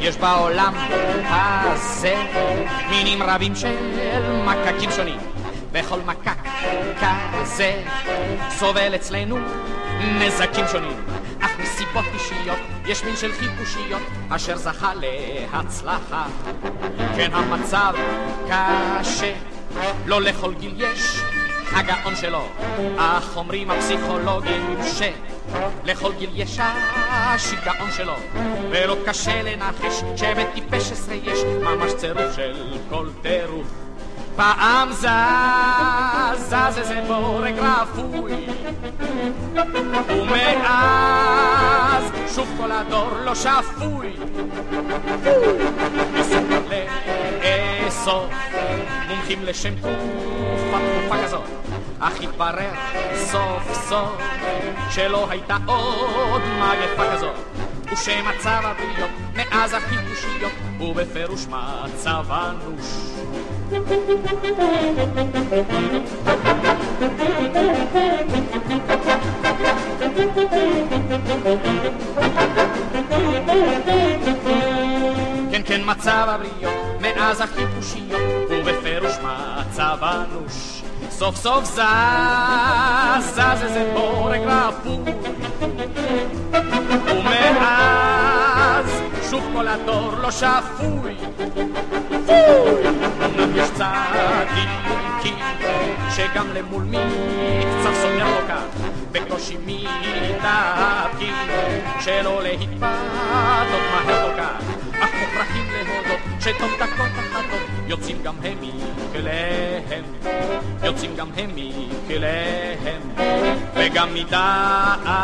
יש בעולם הזה מינים רבים של מקקים שונים וכל מקק כזה סובל אצלנו נזקים שונים. אך מסיבות אישיות יש מין של חיפושיות אשר זכה להצלחה. כן המצב קשה לא לכל גיל יש הגאון שלו אך אומרים הפסיכולוגים ש... לכל גיל יש השיגעון שלו, ולא קשה לנחש שבטיפש עשרה יש ממש צירוף של כל טירוף. פעם זז, זז איזה בורג רפוי, ומאז שוב כל הדור לא שפוי. ניסו לאסוף מומחים לשם תרופה, תרופה כזאת. אך התברר סוף סוף שלא הייתה עוד מגפה כזאת. ושמצב הבריות מאז החיפושיות הוא בפירוש מצב אנוש. כן כן מצב הבריות מאז החיפושיות הוא בפירוש מצב אנוש סוף סוף זז, זז איזה בורג רפוי ומאז שוב כל הדור לא שפוי פוי! אמנם יש צדיקים שגם למול מי קצת סומר לו כך בקושי מתאפקים שלא להתפתות מהר כל כך אך מוכרחים להודות שתוך דקות אחדות יוצאים גם הם מכליהם יוצאים גם הם מכליהם וגם מדעתם